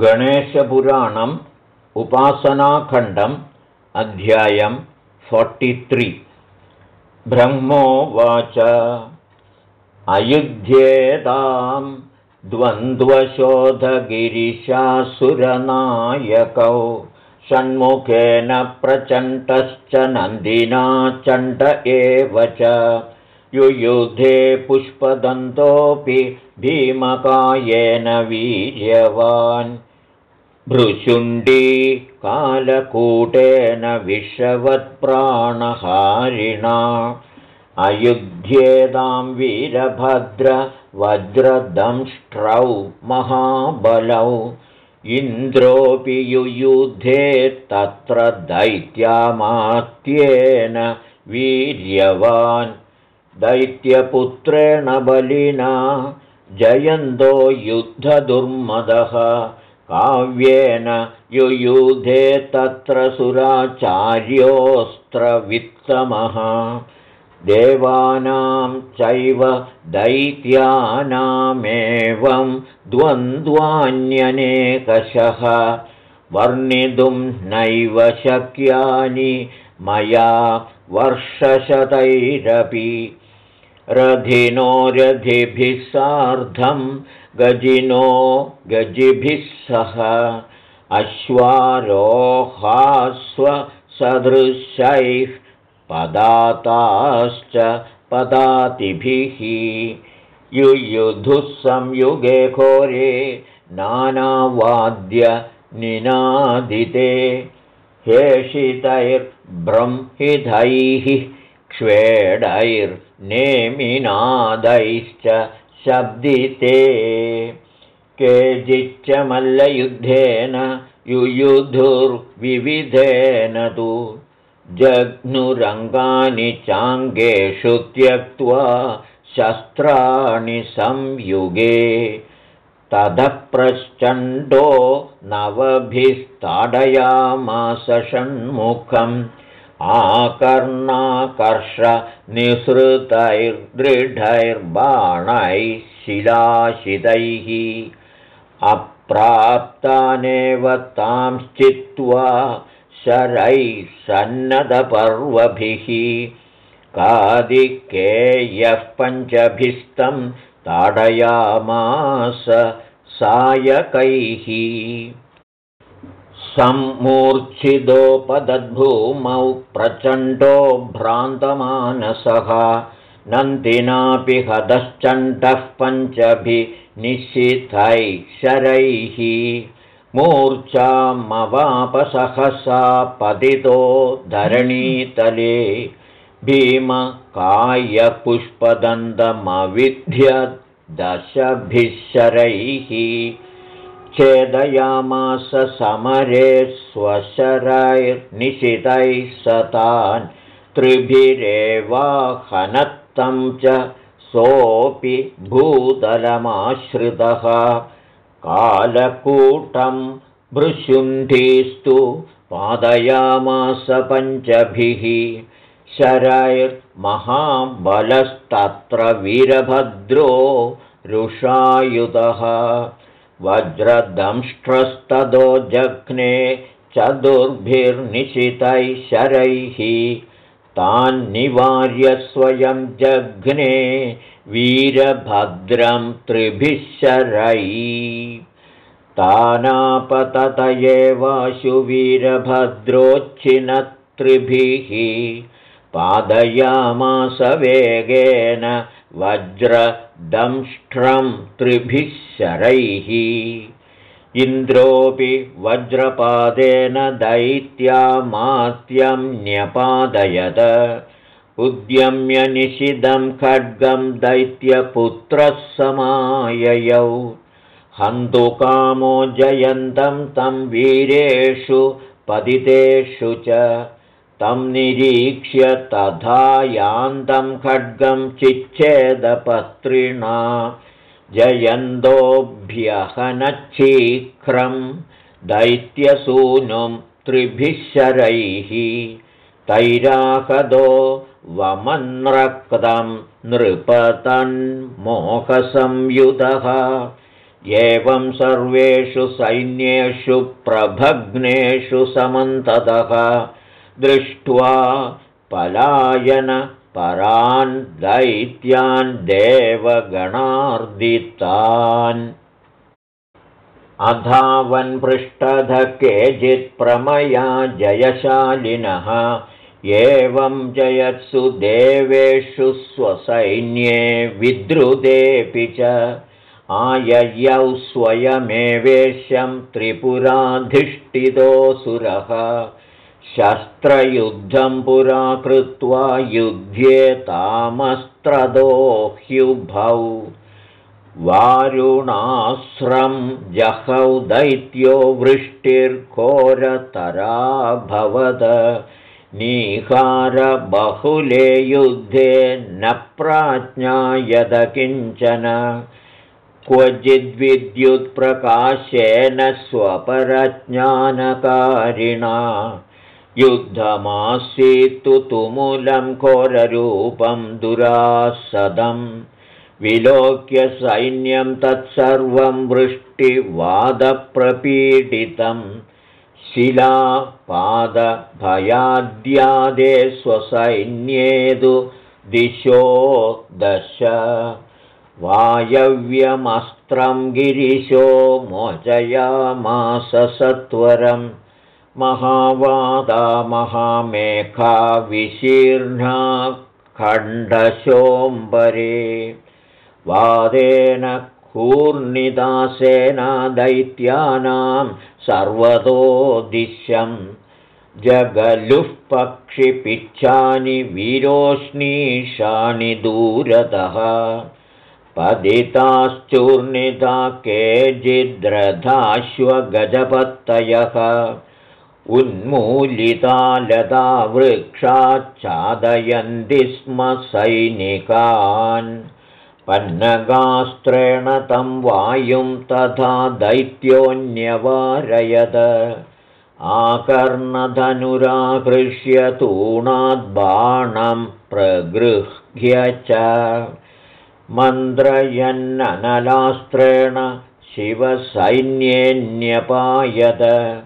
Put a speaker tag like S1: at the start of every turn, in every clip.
S1: गणेशपुराणम् उपासनाखण्डम् अध्यायं फोर्टित्रि ब्रह्मोवाच। अयुध्येतां द्वन्द्वशोधगिरिशासुरनायकौ षण्मुखेन प्रचण्डश्च नन्दिना चण्ड एव च युयुधे पुष्पदन्तोऽपि भीमकायेन वीर्यवान्। भृशुण्डी कालकूटेन विषवत्प्राणहारिणा अयुध्येदां वीरभद्र वज्रदंष्ट्रौ महाबलौ। इन्द्रोऽपि युयुधे तत्र दैत्यामात्येन वीर्यवान् दैत्यपुत्रेण बलिना जयन्तो युद्धदुर्मदः। काव्येन युयुधे तत्र सुराचार्योऽस्त्रवित्तमः। देवानां चैव दैत्यानामेवं द्वन्द्वान्यनेकशः। वर्णितुं नैव शक्यानि मया वर्षशतैरपि रथिनो रथिभिः सार्धं गजिनो गजिभिः सह। अश्वारोहास्वसदृशैः पदाताश्च पदातिभिः। युयुधुः संयुगे घोरे नानावाद्यनिनादिते हेषितैर्ब्रंहितैः क्ष्वेडैर्नेमिनादैश्च शब्दिते। केचिच्च मल्लयुद्धेन युयुधुर्विविधेन तु जघ्नुरङ्गानि चाङ्गेषु त्यक्त्वा शस्त्राणि संयुगे। ततः प्रश्चण्डो नवभिस्ताडयामास षण्मुखम् आकर्णाकर्षनिःसृतैर्दृढैर्बाणैः शिलाशितैः। अप्राप्तानेव तांश्चित्वा शरैः सन्नदपर्वभिः कादिकेयः पञ्चभिस्तं ताडयामास सायकैः सम्मूर्च्छिदोपदद्भूमौ प्रचण्डो भ्रान्तमानसः। नन्दिनापि हतश्चण्डः पञ्चभिनिशितैः शरैः मूर्च्छामवापसहसा पतितो धरणीतले। भीमकायपुष्पदन्तमविध्य दशभिः शरैः छेदयामास समरे स्वशरैर्निशितैः सतान् त्रिभिरेवाहनत्तं च सोऽपि भूतलमाश्रितः। कालकूटं भृशुण्ठीस्तु पादयामास पञ्चभिः। शरैर्महाबलस्तत्र वीरभद्रो रुषायुधः वज्रदंष्ट्रस्तदो जघ्ने चतुर्भिर्निशितैः शरैः तान्निवार्य स्वयं जघ्ने वीरभद्रं त्रिभिः शरै तानापतत एवाशु वीरभद्रोच्छिनत्रिभिः पादयामास वेगेन वज्रदंष्ट्रं त्रिभिः शरैः। इन्द्रोऽपि वज्रपादेन दैत्यामात्यं न्यपादयत उद्यम्य निशिदं खड्गं दैत्यपुत्रः समाययौ। हन्तुकामो जयन्तं तं वीरेषु पतितेषु च तं निरीक्ष्य तथा यान्तं खड्गं चिच्छेदपत्रिणा। जयन्तोऽभ्यहनच्छीघ्रं दैत्यसूनुं त्रिभिः शरैः। तैराहदो वमन्रक्तं नृपतन्मोहसंयुधः। एवं सर्वेषु सैन्येषु प्रभग्नेषु समन्ततः दृष्ट्वा पलायनपरान् दैत्यान् देवगणार्दितान्। अधावन्पृष्ठध केचित्प्रमया जयशालिनः एवं जयत्सु देवेषु स्वसैन्ये विद्रुतेऽपि च। आययौ स्वयमेवेश्यं त्रिपुराधिष्ठितोऽसुरः शस्त्रयुद्धं पुरा कृत्वा ह्युभौ वारुणास्रं जहौ दैत्यो वृष्टिर्घोरतराभवद निहारबहुले युद्धे न प्राज्ञायद किञ्चन। क्वचिद्विद्युत्प्रकाशेन स्वपरज्ञानकारिणा युद्धमासीत्तु तुमुलं घोररूपं दुरासदम् विलोक्य सैन्यं तत्सर्वं वृष्टिवादप्रपीडितं। शिलापादभयाद्यादे स्वसैन्येदु दिशो दश। वायव्यमस्त्रं गिरिशो मोचयामास सत्वरं महावादा महामेघा विशीर्णा खण्डशोऽम्बरे वादेन कूर्णिदासेना दैत्यानां सर्वतोदिश्यं जगलुः पक्षिपिच्छानि वीरोष्णीशानि दूरतः। पदिताश्चूर्णिता केचिद्रथाश्वगजपत्तयः उन्मूलिता लता वृक्षाच्छादयन्ति स्म सैनिकान्। पन्नगास्त्रेण तं वायुं तथा दैत्योऽन्यवारयद। आकर्णधनुराकृष्य तूणाद्बाणं प्रगृह्य च। मन्त्रयन्ननलास्त्रेण शिवसैन्येऽन्यपायद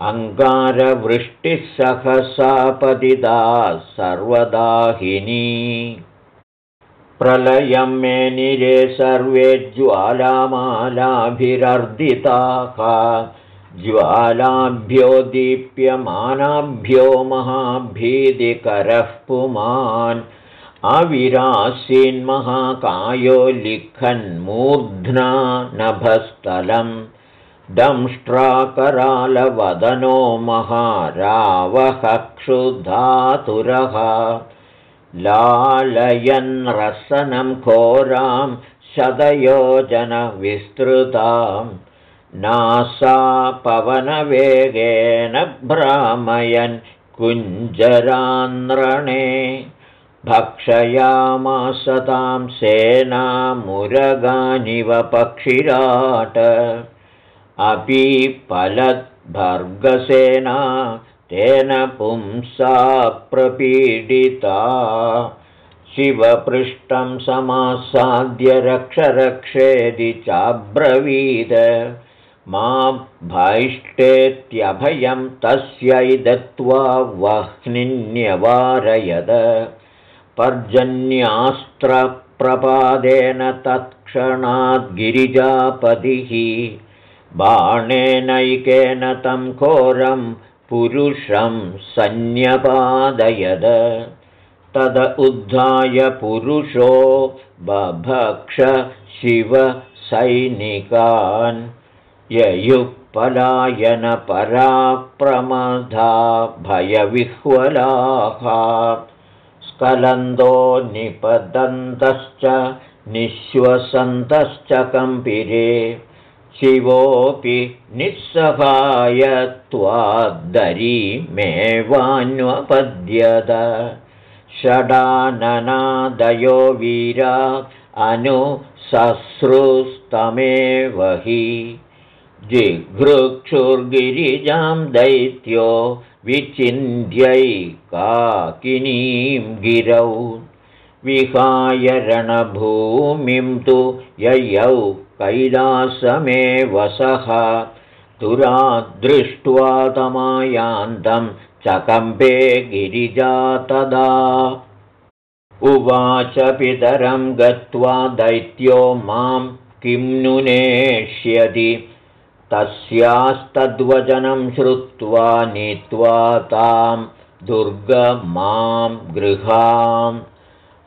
S1: अङ्गारवृष्टिः सहसा पतिता सर्वदाहिनी। प्रलयं मे निरे सर्वे ज्वालामालाभिरर्दिताः। ज्वालाभ्यो दीप्यमानाभ्यो महाभीतिकरः पुमान्। अविरासीन्महाकायो लिखन्मूर्ध्ना नभस्थलं दंष्ट्राकरालवदनो महारावहक्षुधातुरः। लालयन् रसनं घोरां शतयोजनविस्तृतां। नासा पवनवेगेन भ्रामयन् कुञ्जरान्रणे। भक्षयामासतां सेनामुरगानिव पक्षिराट अपि फलद्भर्गसेना तेन पुंसा प्रपीडिता। शिवपृष्ठं समासाद्य रक्षरक्षेदि चाब्रवीद। मा भैष्टेत्यभयं तस्यै दत्त्वा वह्निन्यवारयद। पर्जन्यास्त्रप्रपादेन तत्क्षणाद्गिरिजापतिः बाणेनैकेन तं घोरं पुरुषं सन्न्यपादयद। तद उद्धाय पुरुषो बभक्ष शिवसैनिकान्। ययुःपलायनपराप्रमधा भयविह्वलाः। स्खलन्दो निपतन्तश्च निःश्वसन्तश्च कम्पिरे शिवोऽपि निःसहायत्वाद्दरीमेवान्वपद्यत षडाननादयो वीरा अनुसश्रुस्तमेव हि। जिघृक्षुर्गिरिजां दैत्यो विचिन्त्यै काकिनीं गिरौ। विहाय रणभूमिं तु ययौ कैलासमे वसः दुरादृष्ट्वा तमायान्तं चकम्पे गिरिजा तदा उवाच पितरं गत्वा दैत्यो मां किं नु नेष्यति। तस्यास्तद्वचनं श्रुत्वा नीत्वा तां दुर्गमां गृहाम्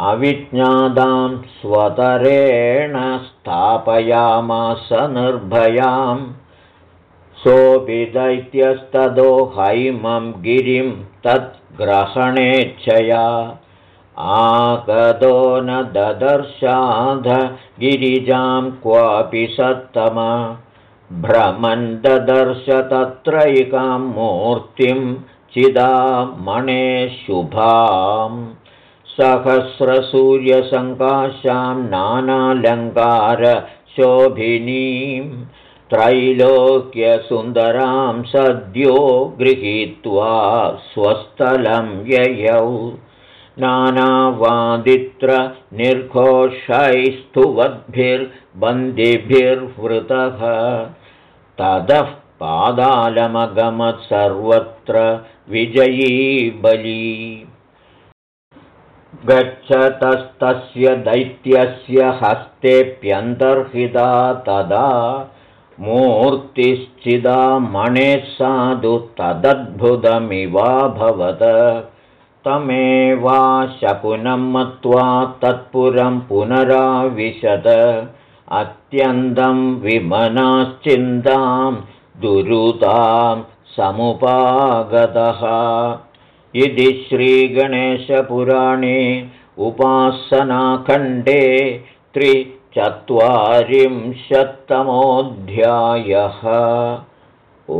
S1: अविज्ञादां स्वतरेण स्थापयामास निर्भयाम्। सोऽपि दैत्यस्तदो हैमं गिरिं तद्ग्रहणेच्छया आगदो न ददर्शाध गिरिजां क्वापि सत्तम। भ्रमन् ददर्श तत्रैकां मूर्तिं चिदामणे शुभाम् सहस्रसूर्यसङ्काशां नानालङ्कारशोभिनीं त्रैलोक्यसुन्दरां सद्यो गृहीत्वा स्वस्थलं ययौ। नानावादित्रनिर्घोषैस्तुवद्भिर्बन्दिभिर्वृतः। ततः पादालमगमत् सर्वत्र विजयी बली गच्छतस्तस्य दैत्यस्य हस्तेऽप्यन्तर्हिता तदा मूर्तिश्चिदा मणेः साधु तदद्भुतमिवाभवत् तमेवा शकुनं मत्वा तत्पुरं पुनराविशद अत्यन्तं विमनाश्चिन्तां दुरुतां समुपागतः इति श्रीगणेशपुराणे उपासनाखण्डे त्रिचत्वारिंशत्तमोऽध्यायः। ओ